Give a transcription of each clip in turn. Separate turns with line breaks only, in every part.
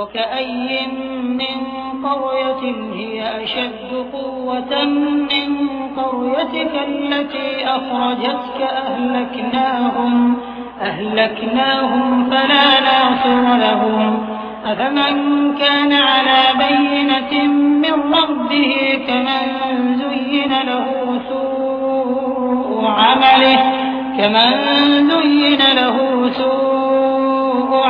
وكأي من قرية هي أشد قوة من قريتك التي أخرجتك أهلكناهم أهلكناهم فلا ناصر لهم. أفمن كان على بينة من ربه كمن زين له سوء عمله كمن زين له سوء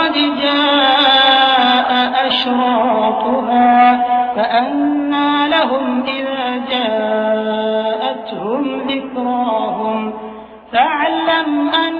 فقد جاء أشراطها فأنى لهم إذا جاءتهم ذكراهم فاعلم أنه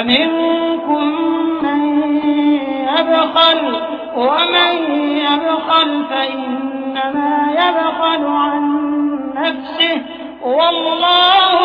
فمنكم من يبخل ومن يبخل فإنما يبخل عن والله